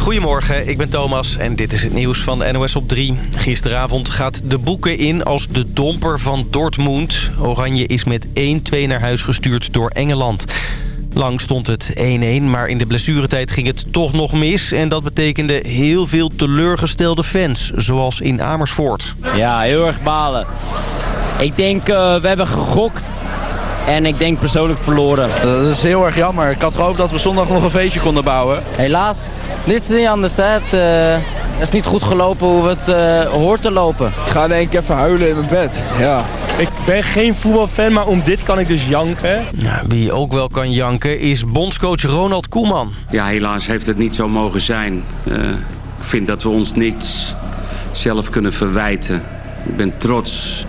Goedemorgen, ik ben Thomas en dit is het nieuws van NOS op 3. Gisteravond gaat de boeken in als de domper van Dortmund. Oranje is met 1-2 naar huis gestuurd door Engeland. Lang stond het 1-1, maar in de blessuretijd ging het toch nog mis. En dat betekende heel veel teleurgestelde fans, zoals in Amersfoort. Ja, heel erg balen. Ik denk, uh, we hebben gegokt. En ik denk persoonlijk verloren. Dat is heel erg jammer. Ik had gehoopt dat we zondag nog een feestje konden bouwen. Helaas. Dit is niet anders. Hè. Het, uh, het is niet goed gelopen hoe het uh, hoort te lopen. Ik ga denk ik even huilen in mijn bed. Ja. Ik ben geen voetbalfan, maar om dit kan ik dus janken. Ja, wie ook wel kan janken is bondscoach Ronald Koeman. Ja, helaas heeft het niet zo mogen zijn. Uh, ik vind dat we ons niets zelf kunnen verwijten. Ik ben trots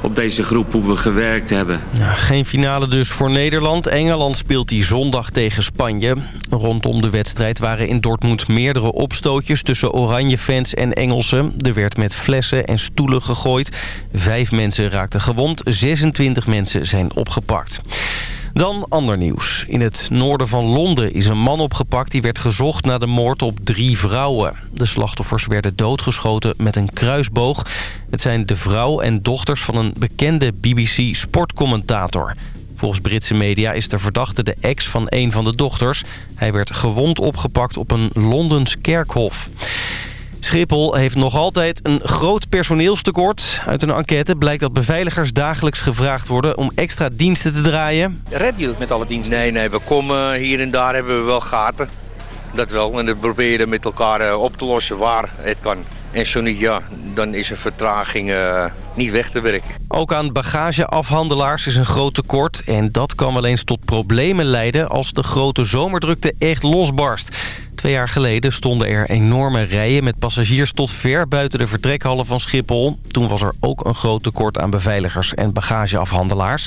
op deze groep hoe we gewerkt hebben. Geen finale dus voor Nederland. Engeland speelt die zondag tegen Spanje. Rondom de wedstrijd waren in Dortmund meerdere opstootjes... tussen Oranje-fans en Engelsen. Er werd met flessen en stoelen gegooid. Vijf mensen raakten gewond. 26 mensen zijn opgepakt. Dan ander nieuws. In het noorden van Londen is een man opgepakt... die werd gezocht na de moord op drie vrouwen. De slachtoffers werden doodgeschoten met een kruisboog. Het zijn de vrouw en dochters van een bekende BBC-sportcommentator. Volgens Britse media is de verdachte de ex van een van de dochters. Hij werd gewond opgepakt op een Londens kerkhof. Schiphol heeft nog altijd een groot personeelstekort. Uit een enquête blijkt dat beveiligers dagelijks gevraagd worden om extra diensten te draaien. Red je het met alle diensten? Nee, nee, we komen hier en daar hebben we wel gaten. Dat wel. En dat proberen met elkaar eh, op te lossen waar het kan. En zo niet, ja, dan is een vertraging uh, niet weg te werken. Ook aan bagageafhandelaars is een groot tekort. En dat kan wel eens tot problemen leiden als de grote zomerdrukte echt losbarst. Twee jaar geleden stonden er enorme rijen met passagiers tot ver buiten de vertrekhallen van Schiphol. Toen was er ook een groot tekort aan beveiligers en bagageafhandelaars.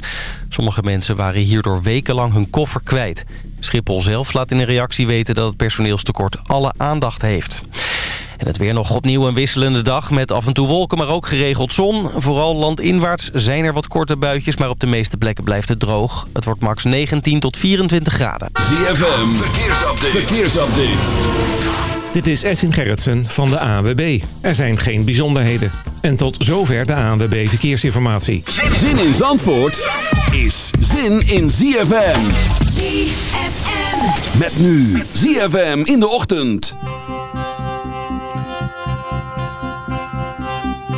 Sommige mensen waren hierdoor wekenlang hun koffer kwijt. Schiphol zelf laat in een reactie weten dat het personeelstekort alle aandacht heeft. En het weer nog opnieuw een wisselende dag met af en toe wolken, maar ook geregeld zon. Vooral landinwaarts zijn er wat korte buitjes, maar op de meeste plekken blijft het droog. Het wordt max 19 tot 24 graden. ZFM, verkeersupdate. verkeersupdate. Dit is Edwin Gerritsen van de ANWB. Er zijn geen bijzonderheden. En tot zover de ANWB Verkeersinformatie. Zin in Zandvoort is zin in ZFM. ZFM. Met nu ZFM in de ochtend.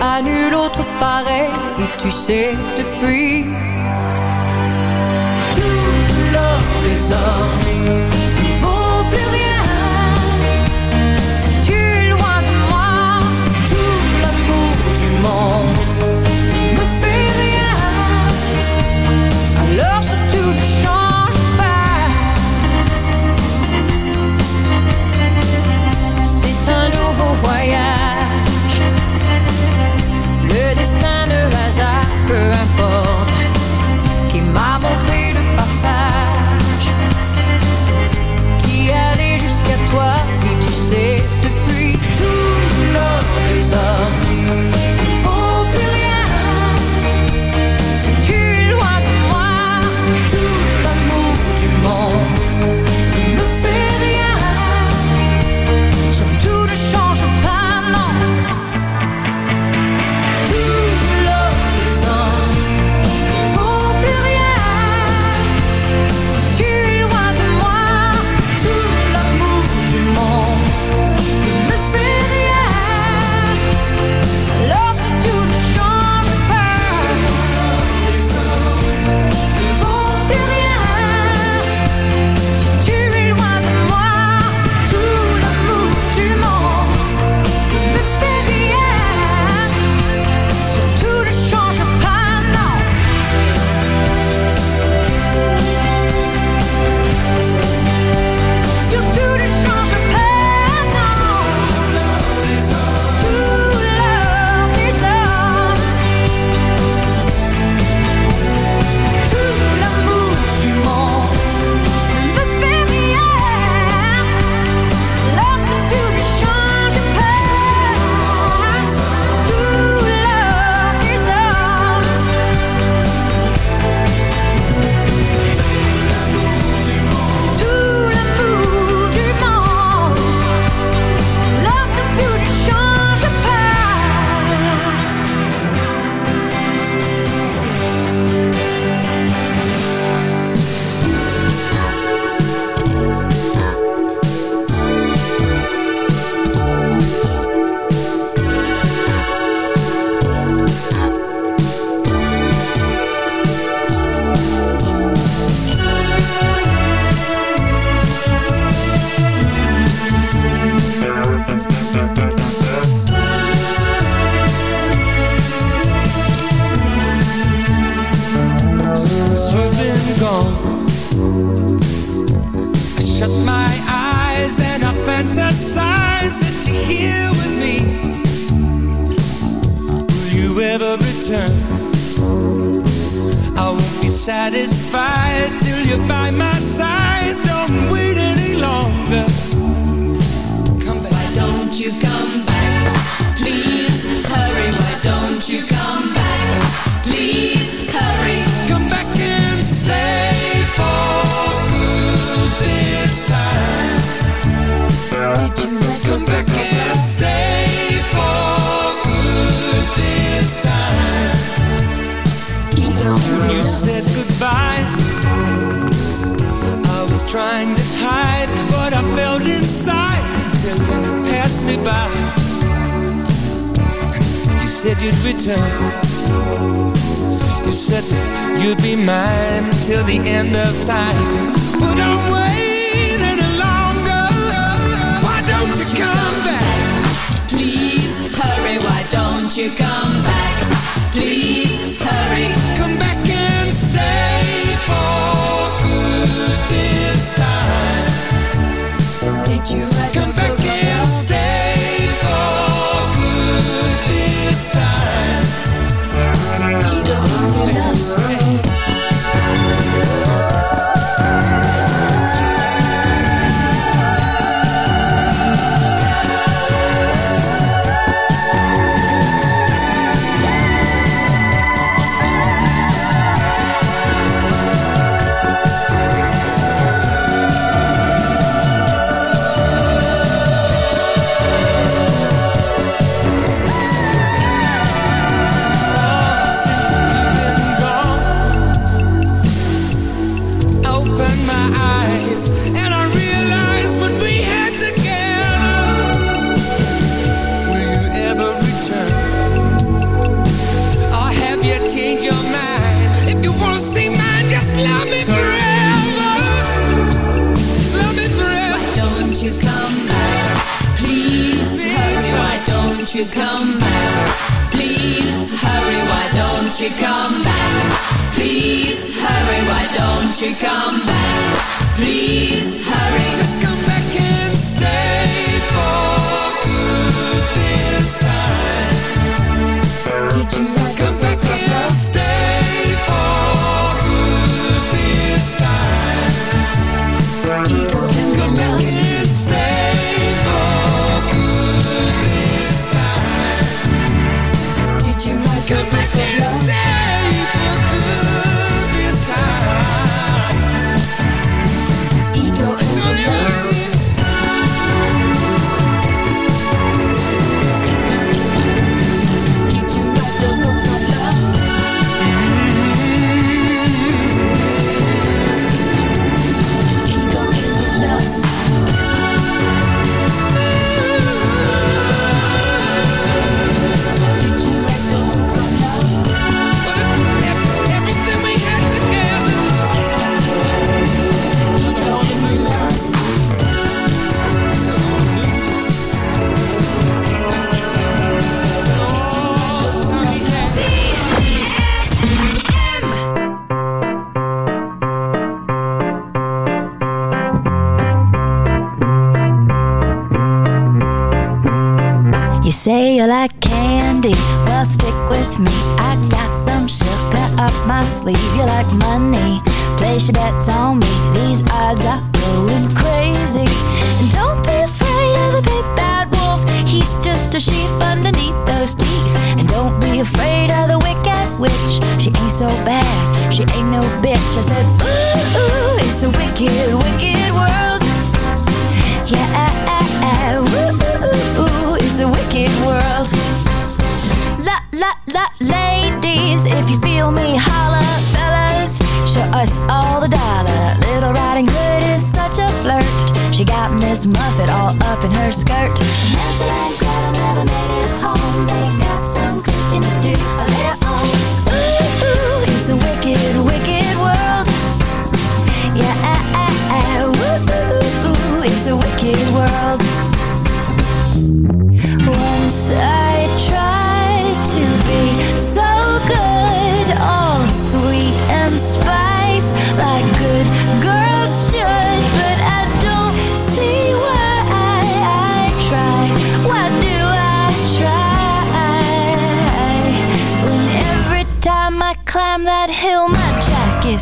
à nul autre pareil. Et tu sais depuis tout l'or des hommes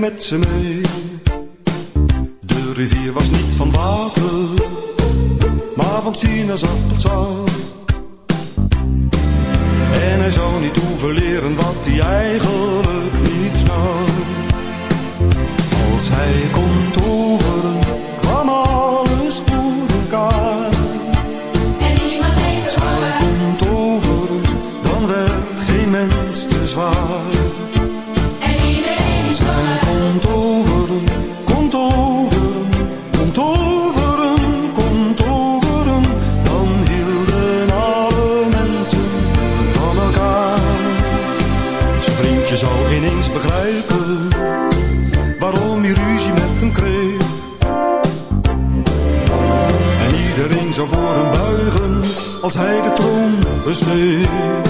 met ze mee. De rivier was niet van water, maar van sinaasappelsap. En hij zou niet hoeven leren wat hij eigenlijk niet snapt. Als hij hij de troon besteeg.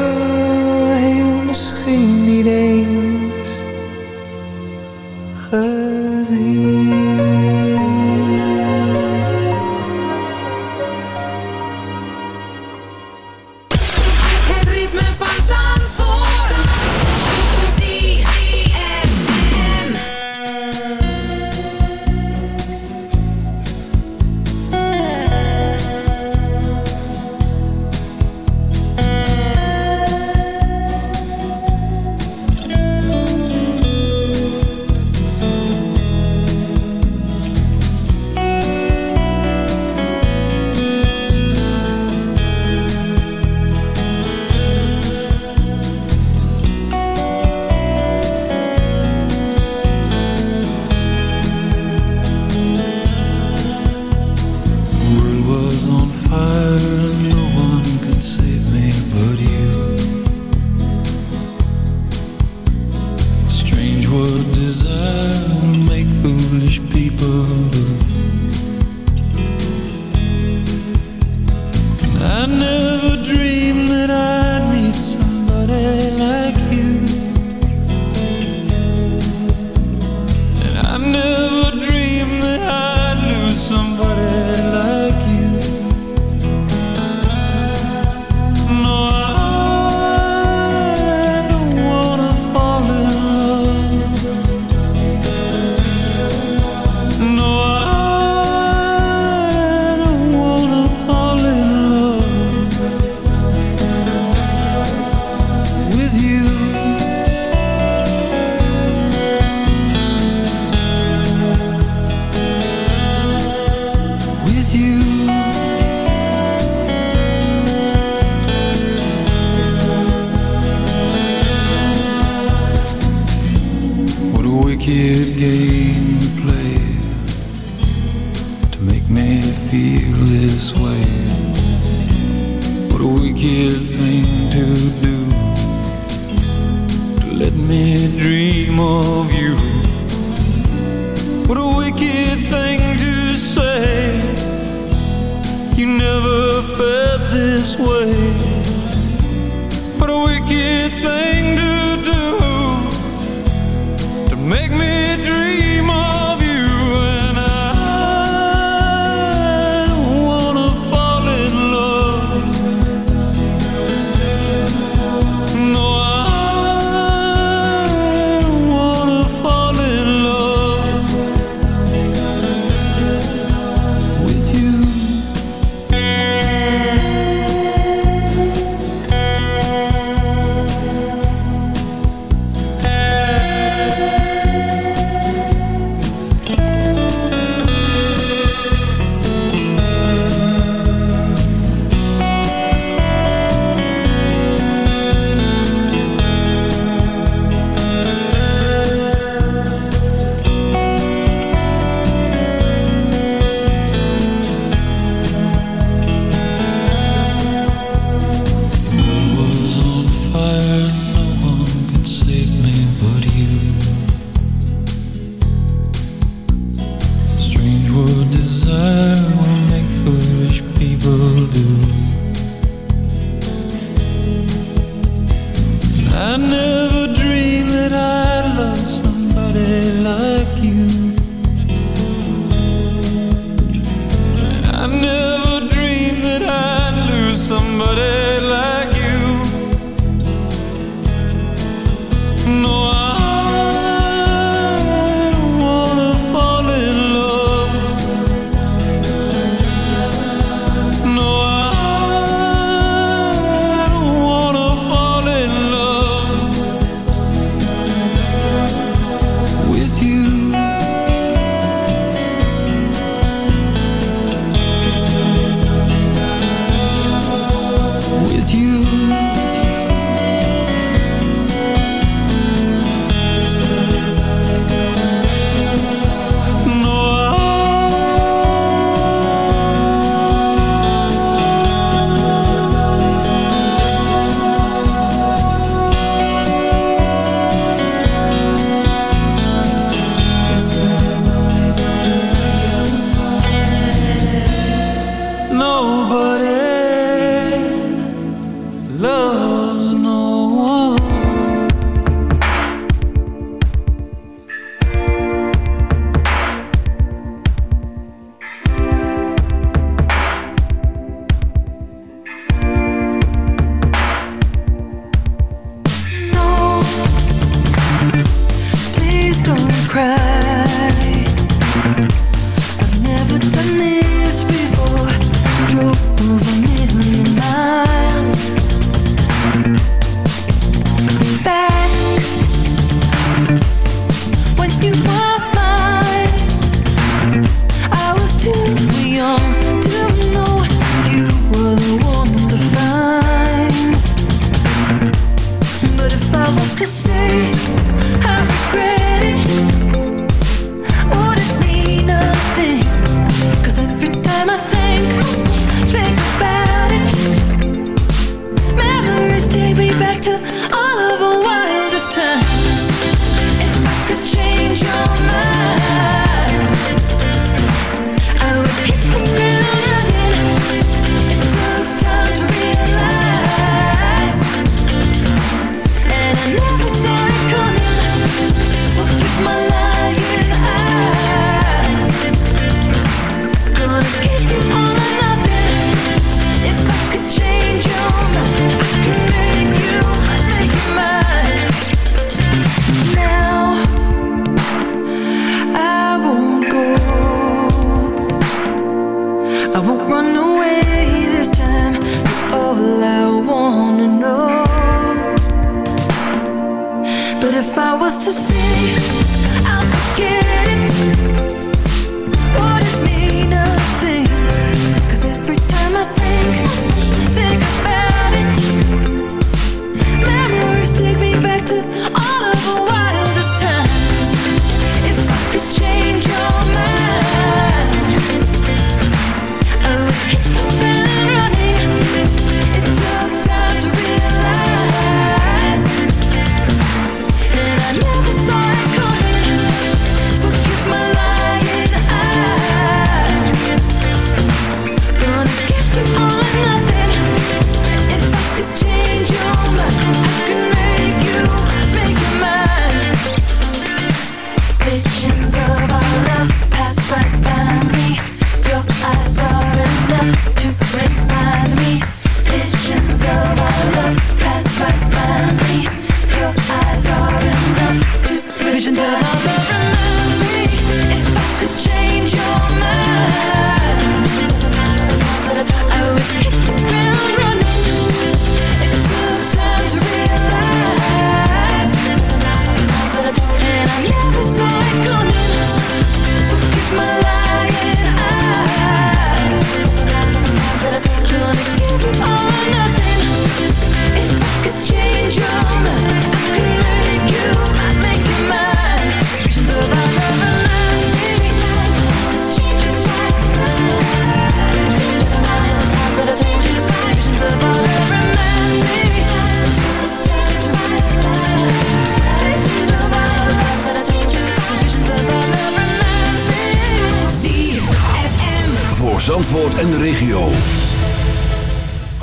I never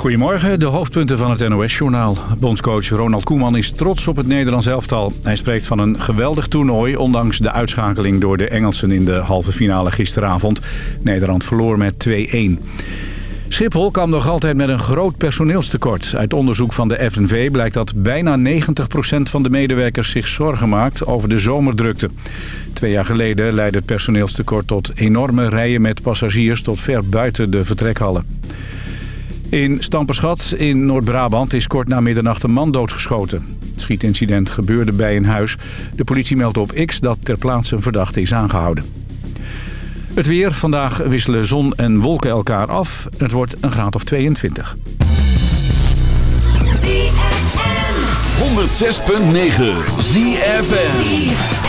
Goedemorgen, de hoofdpunten van het NOS-journaal. Bondscoach Ronald Koeman is trots op het Nederlands elftal. Hij spreekt van een geweldig toernooi, ondanks de uitschakeling door de Engelsen in de halve finale gisteravond. Nederland verloor met 2-1. Schiphol kan nog altijd met een groot personeelstekort. Uit onderzoek van de FNV blijkt dat bijna 90% van de medewerkers zich zorgen maakt over de zomerdrukte. Twee jaar geleden leidde het personeelstekort tot enorme rijen met passagiers tot ver buiten de vertrekhallen. In Stamperschat in Noord-Brabant is kort na middernacht een man doodgeschoten. Het schietincident gebeurde bij een huis. De politie meldt op X dat ter plaatse een verdachte is aangehouden. Het weer. Vandaag wisselen zon en wolken elkaar af. Het wordt een graad of 22. 106.9 ZFN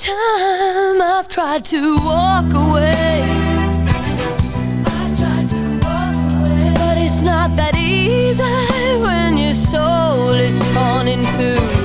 Time, I've tried to walk away. To walk away. But it's not that easy when your soul is torn in two.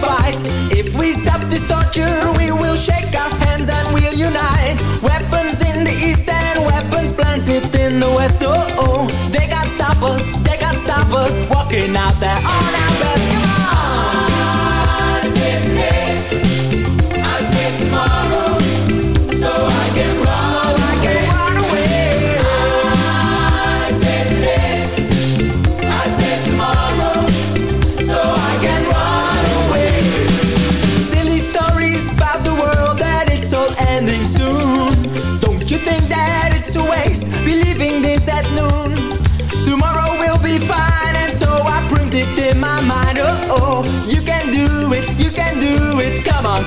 fight. If we stop this torture, we will shake our hands and we'll unite. Weapons in the east and weapons planted in the west. Oh, oh. they can't stop us, they can't stop us. Walking out there on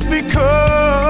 just because